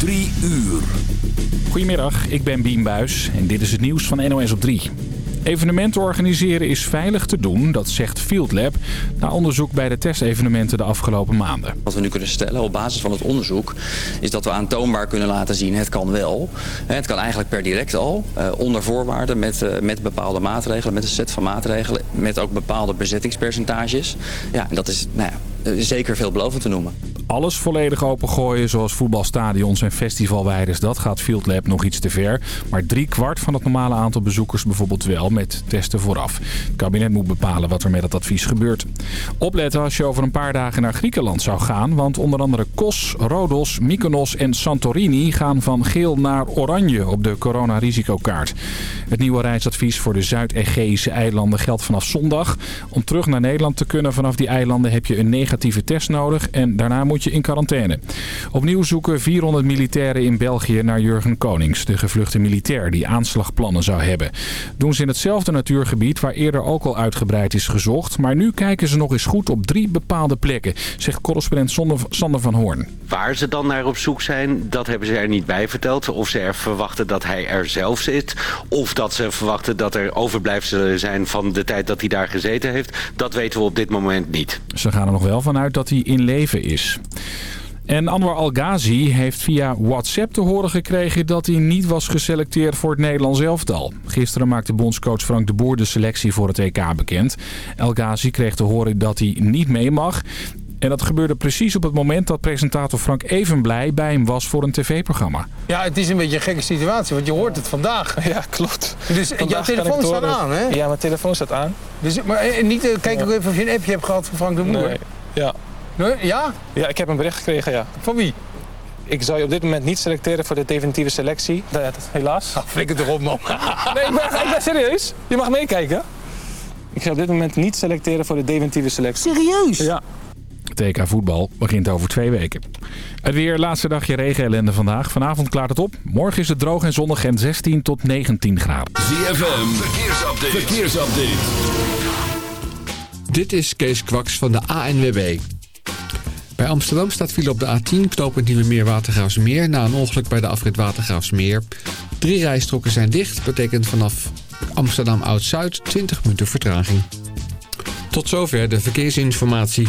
Drie uur. Goedemiddag, ik ben Bien Buis en dit is het nieuws van NOS op 3. Evenementen organiseren is veilig te doen, dat zegt Field Lab... na onderzoek bij de testevenementen de afgelopen maanden. Wat we nu kunnen stellen op basis van het onderzoek... is dat we aantoonbaar kunnen laten zien, het kan wel. Het kan eigenlijk per direct al, eh, onder voorwaarden... Met, eh, met bepaalde maatregelen, met een set van maatregelen... met ook bepaalde bezettingspercentages. Ja, en dat is nou ja, zeker veelbelovend te noemen alles volledig opengooien, zoals voetbalstadions en festivalweiders, dat gaat Field Lab nog iets te ver. Maar drie kwart van het normale aantal bezoekers bijvoorbeeld wel met testen vooraf. Het kabinet moet bepalen wat er met dat advies gebeurt. Opletten als je over een paar dagen naar Griekenland zou gaan, want onder andere Kos, Rodos, Mykonos en Santorini gaan van geel naar oranje op de coronarisicokaart. Het nieuwe reisadvies voor de Zuid-Egeïsche eilanden geldt vanaf zondag. Om terug naar Nederland te kunnen vanaf die eilanden heb je een negatieve test nodig en daarna moet je in quarantaine. Opnieuw zoeken 400 militairen in België naar Jurgen Konings, de gevluchte militair die aanslagplannen zou hebben. Doen ze in hetzelfde natuurgebied waar eerder ook al uitgebreid is gezocht, maar nu kijken ze nog eens goed op drie bepaalde plekken, zegt correspondent Sander van Hoorn. Waar ze dan naar op zoek zijn, dat hebben ze er niet bij verteld. Of ze er verwachten dat hij er zelf zit, of dat ze verwachten dat er overblijfselen zijn van de tijd dat hij daar gezeten heeft, dat weten we op dit moment niet. Ze gaan er nog wel vanuit dat hij in leven is. En Anwar Al-Ghazi heeft via WhatsApp te horen gekregen dat hij niet was geselecteerd voor het Nederlands elftal. Gisteren maakte bondscoach Frank de Boer de selectie voor het EK bekend. El-Ghazi kreeg te horen dat hij niet mee mag. En dat gebeurde precies op het moment dat presentator Frank Evenblij bij hem was voor een tv-programma. Ja, het is een beetje een gekke situatie, want je hoort het vandaag. Ja, klopt. Dus jouw telefoon staat aan, hè? Ja, mijn telefoon staat aan. Dus, maar eh, niet, uh, kijk ook even of je een appje hebt gehad van Frank de Boer. Nee, ja. Nee, ja? Ja, ik heb een bericht gekregen, ja. Van wie? Ik zou je op dit moment niet selecteren voor de definitieve selectie. Dat, helaas. Oh, flikker erop, man. nee, ik ben, ik ben serieus. Je mag meekijken. Ik ga op dit moment niet selecteren voor de definitieve selectie. Serieus? Ja. TK voetbal begint over twee weken. Het weer, laatste dagje regenellende vandaag. Vanavond klaart het op. Morgen is het droog en zonnig en 16 tot 19 graden. ZFM, verkeersupdate. verkeersupdate. Dit is Kees Kwaks van de ANWB. Bij Amsterdam staat file op de A10, knooppunt Nieuwe Meer Watergraafsmeer... na een ongeluk bij de afrit Watergraafsmeer. Drie rijstroken zijn dicht, betekent vanaf Amsterdam Oud-Zuid 20 minuten vertraging. Tot zover de verkeersinformatie.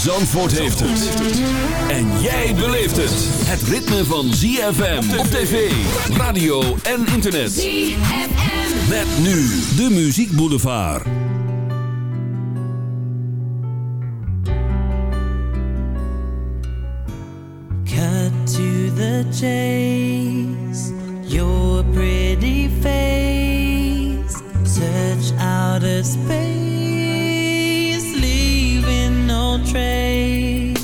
Zandvoort heeft het. En jij beleeft het. Het ritme van ZFM op tv, radio en internet. ZFM. Met nu de Muziek Boulevard. Cut to the chase. Your pretty face. Search out a space. trace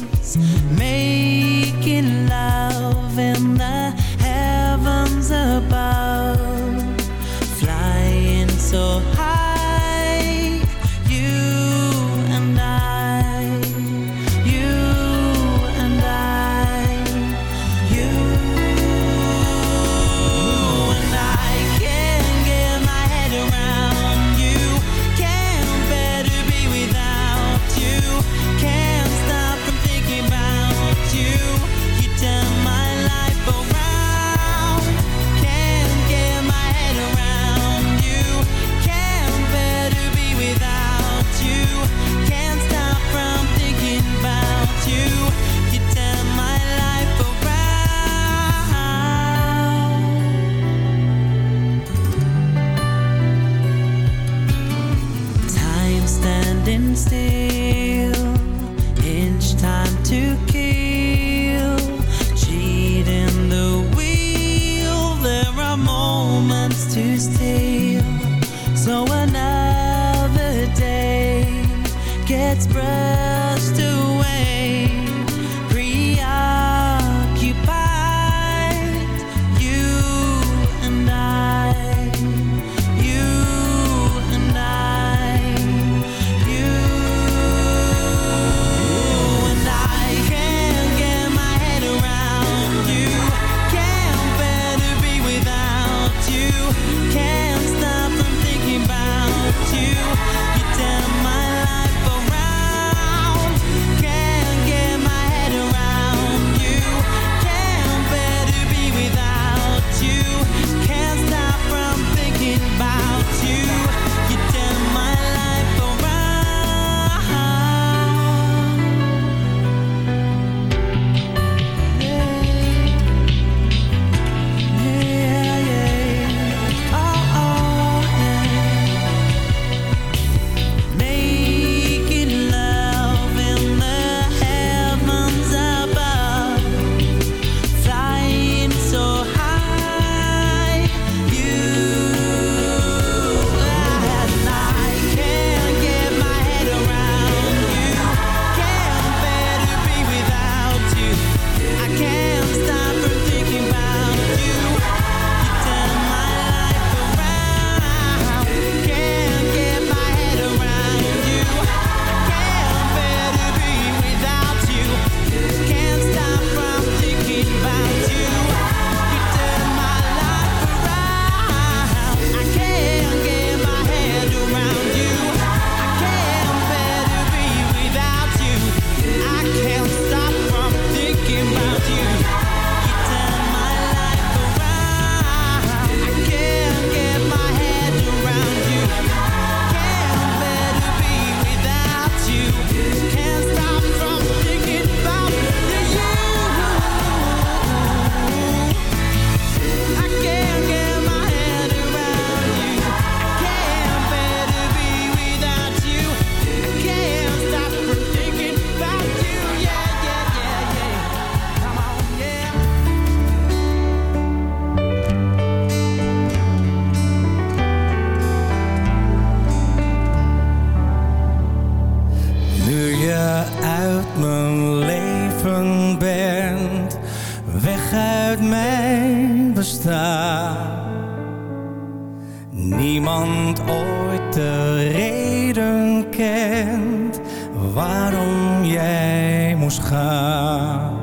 uit mijn bestaan. Niemand ooit de reden kent waarom jij moest gaan.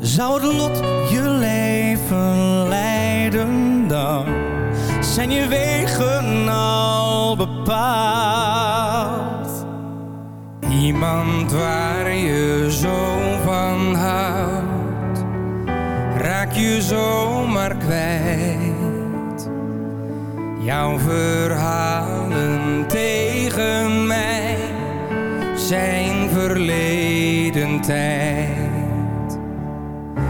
Zou het lot je leven leiden dan? Zijn je wegen al bepaald? Iemand waar je zo van houdt, raak je zomaar kwijt. Jouw verhalen tegen mij zijn verleden tijd.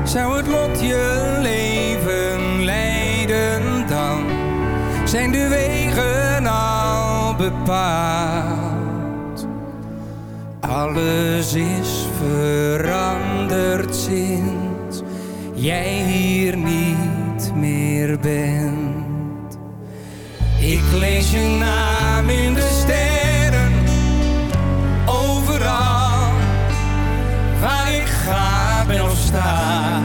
Zou het lot je leven leiden dan? Zijn de wegen al bepaald? Alles is veranderd sinds jij hier niet meer bent. Ik lees je naam in de sterren, overal waar ik ga ben of sta.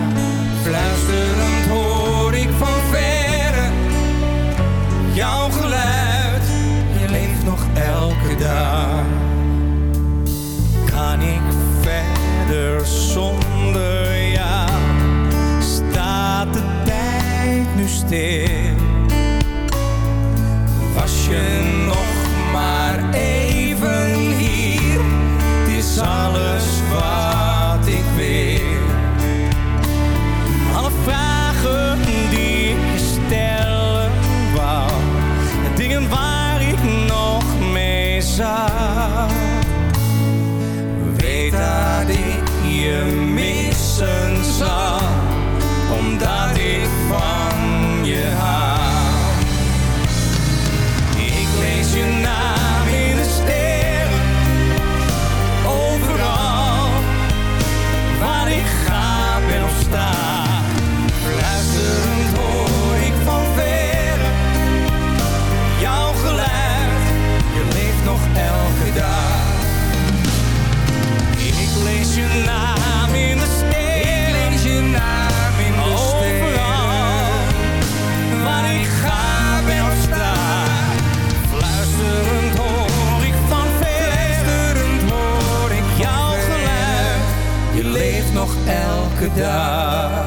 Fluisterend hoor ik van verre jouw geluid, je leeft nog elke dag. Kan ik verder zonder stil? Was je elke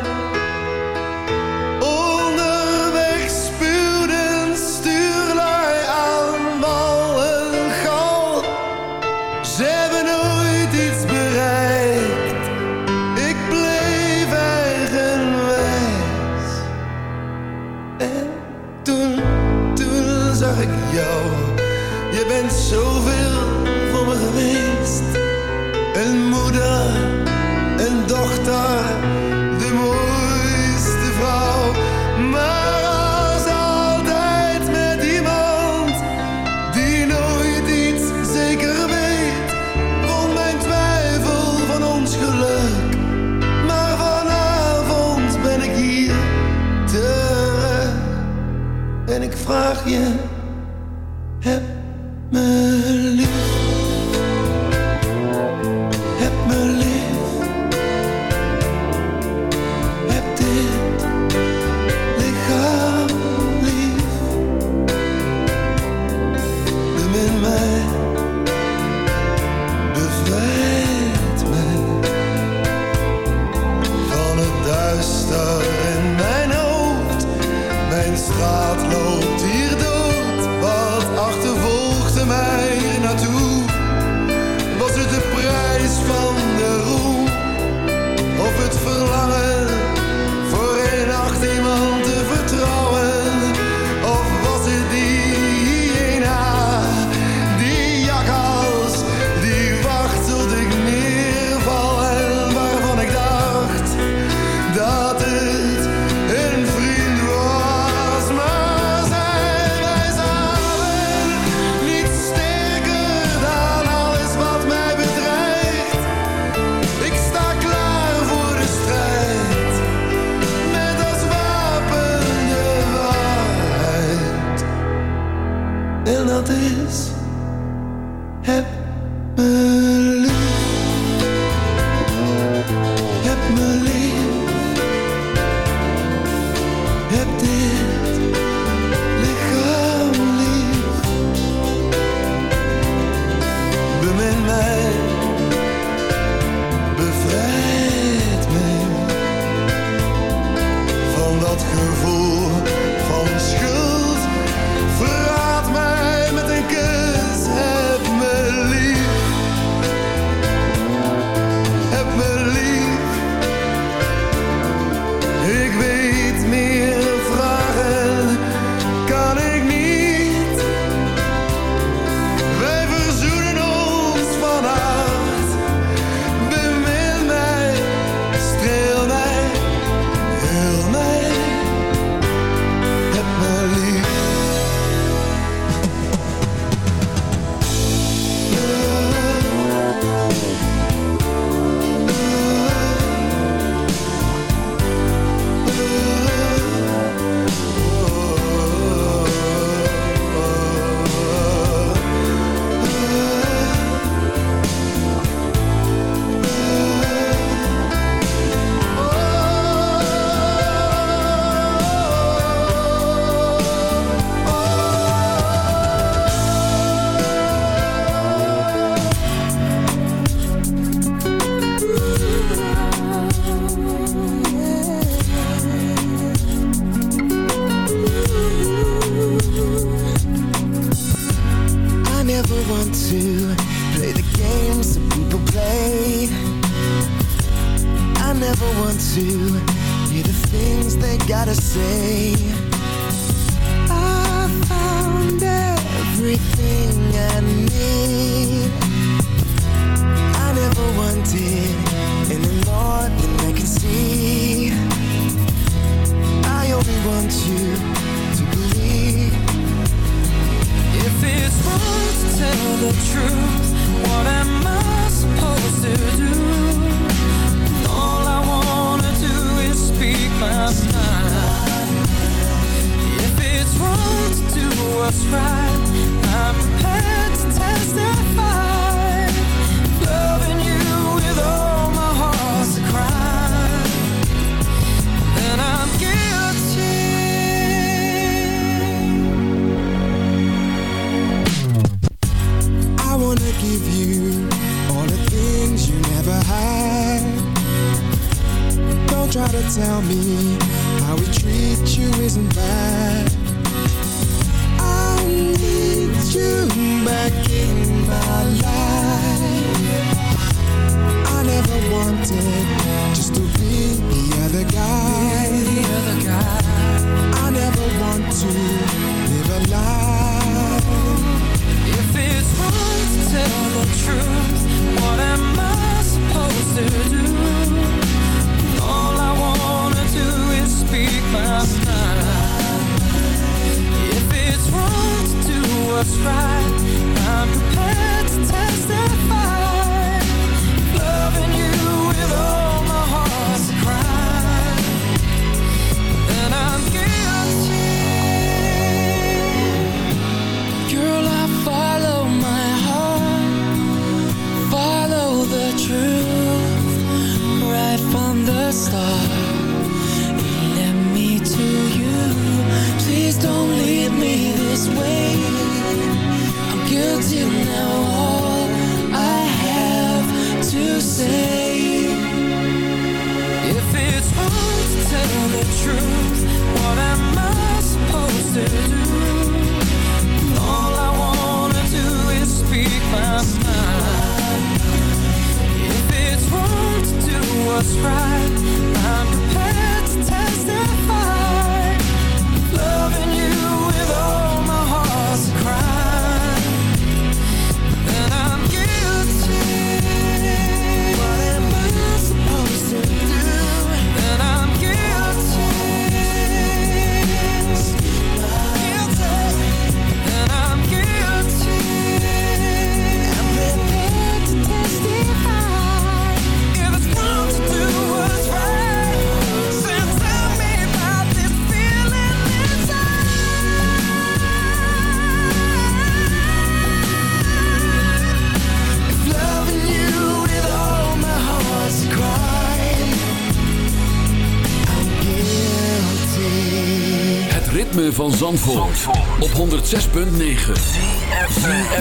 Op 106.9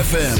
FM.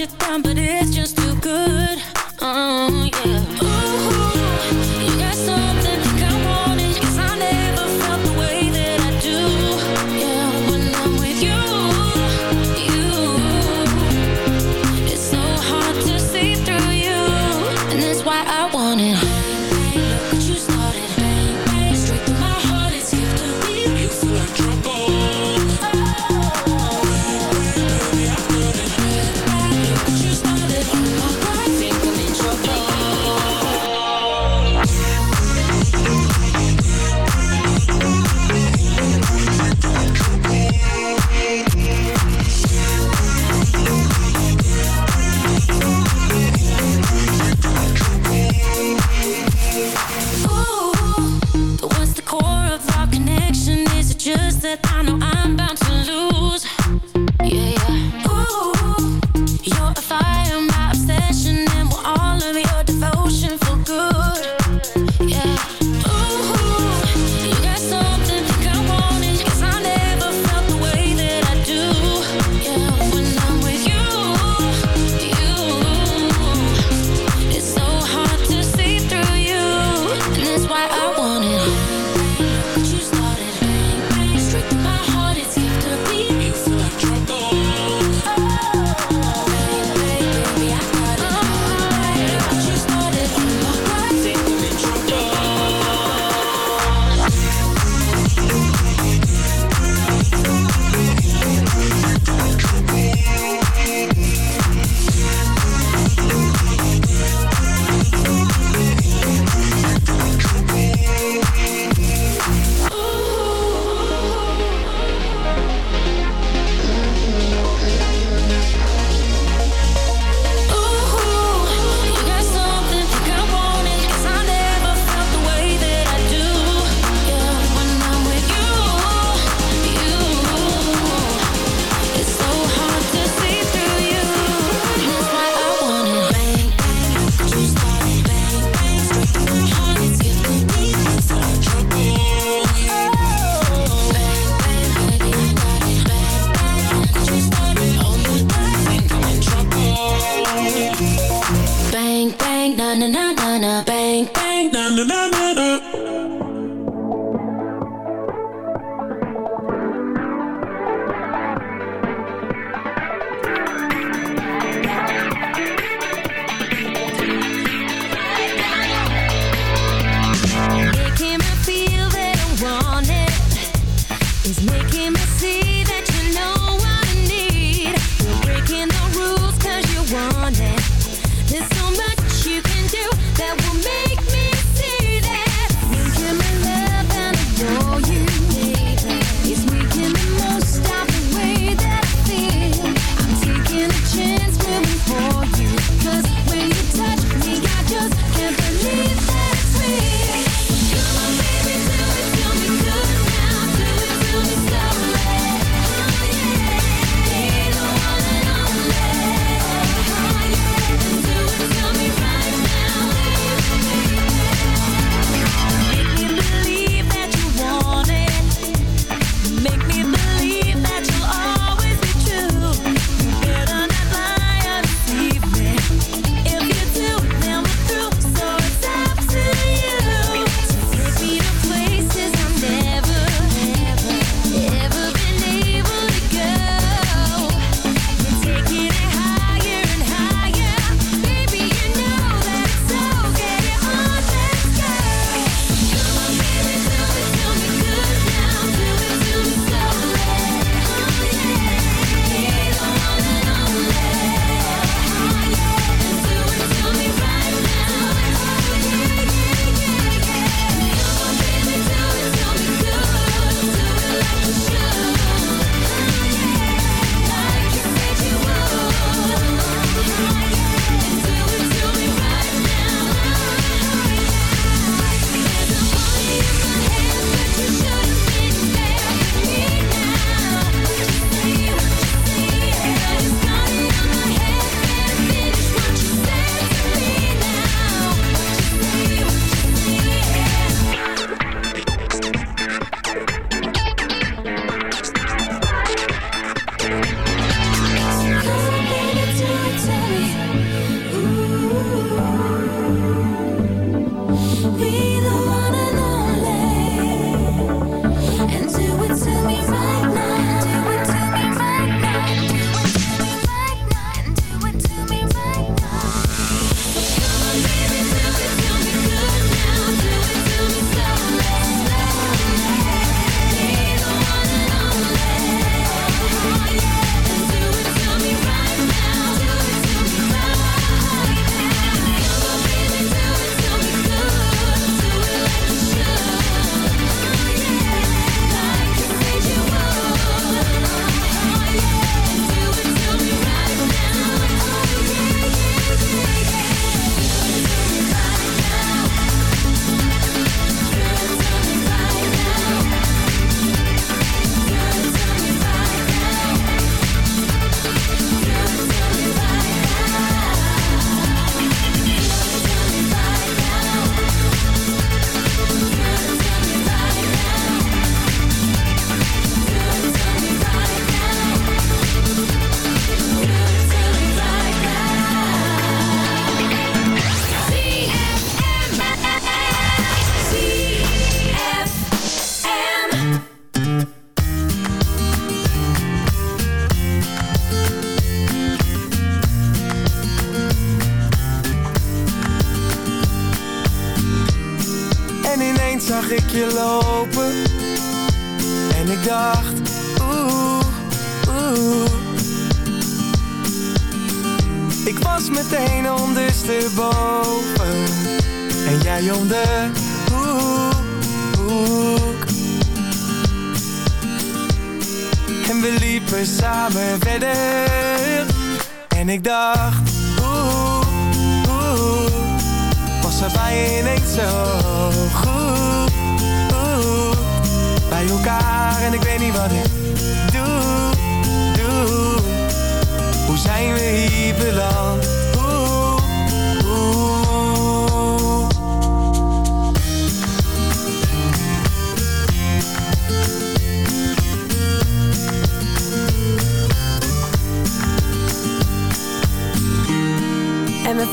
your time, but it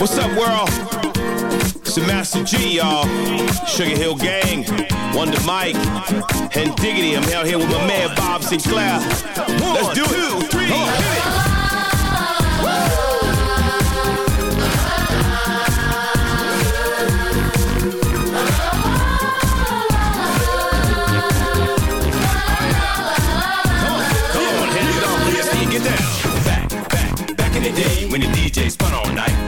What's up, world? It's the Master G, y'all. Sugar Hill Gang, Wonder Mike, and Diggity. I'm out here with my man Bob Sinclair. Let's do it. Come on, hit it. When the DJ spun all night.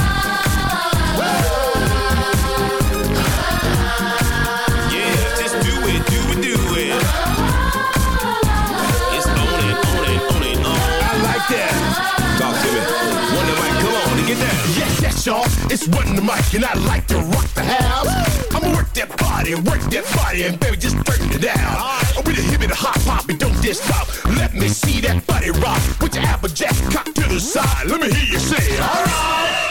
y'all. It's Run the Mic, and I like to rock the house. I'ma work that body, work that body, and baby, just turn it down. I'm with a hip and a hop hop, and don't just stop. Let me see that body rock. Put your applejack cock to the side. Let me hear you say, alright.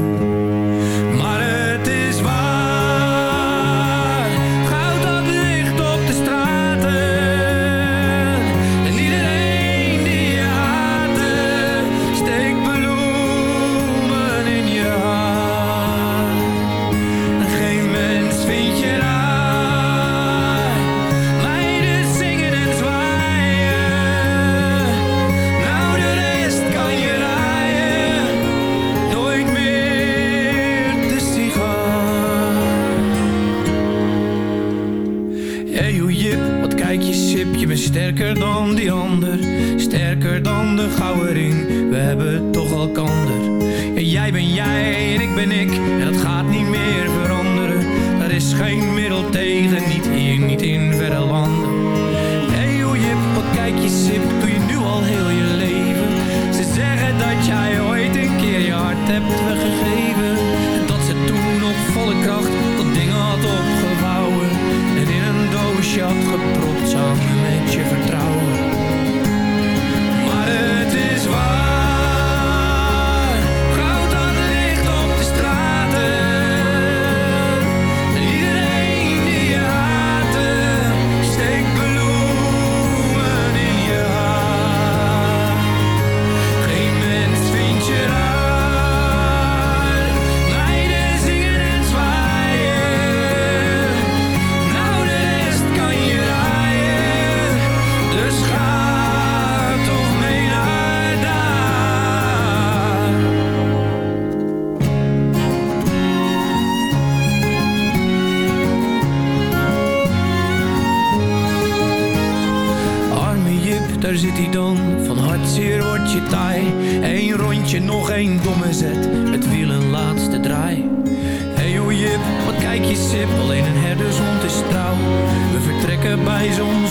Sterker dan die ander. Sterker dan de gouden we hebben toch elkander. Ja, jij ben jij en ik ben ik, en dat gaat niet meer veranderen. Daar is geen middel tegen, niet hier, niet in taai. Eén rondje, nog één domme zet, met wielen laatste draai. Hey hoe Jip, wat kijk je sip, alleen een herdershond is trouw. We vertrekken bij zonsondergang